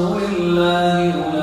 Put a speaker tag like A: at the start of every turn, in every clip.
A: الله أولئك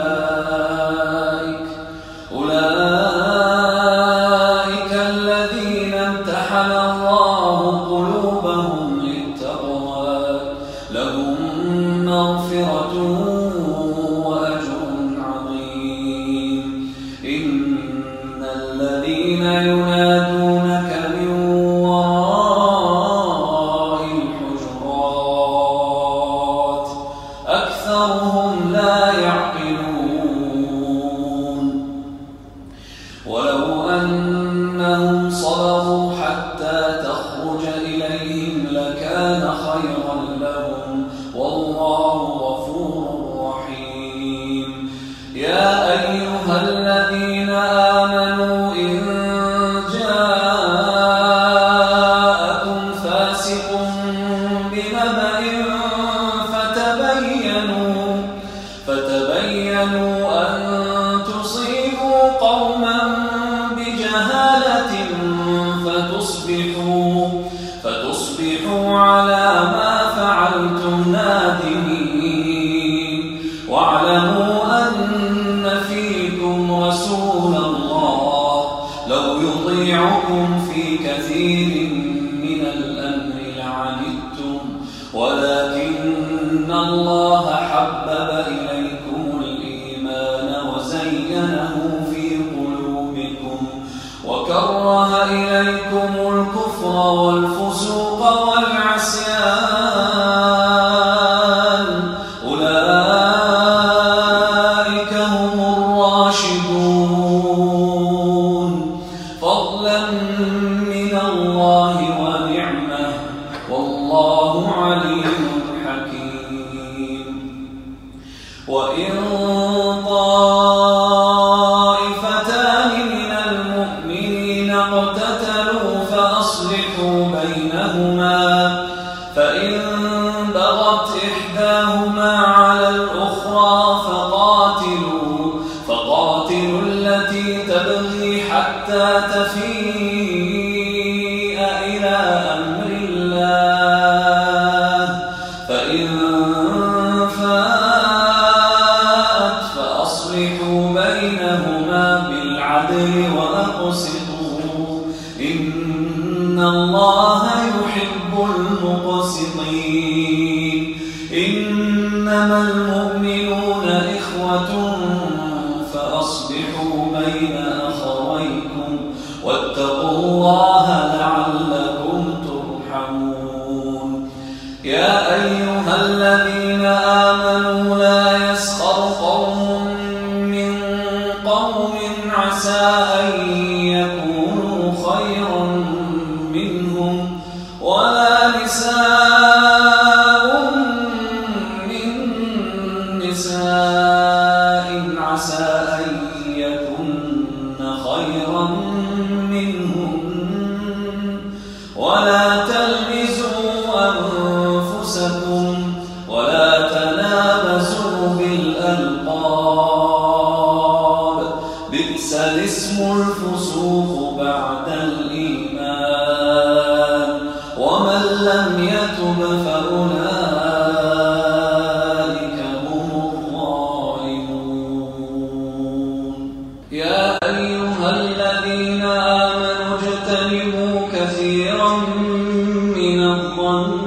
A: فتصبحوا, فتصبحوا على وإن وأقسطوا بينهما بالعدل وأقسطوا. إن الله يحب المقسطين. إنما المؤمنون إخوة فأصبحوا بين أخويكم. واتقوا الله لعلكم ولا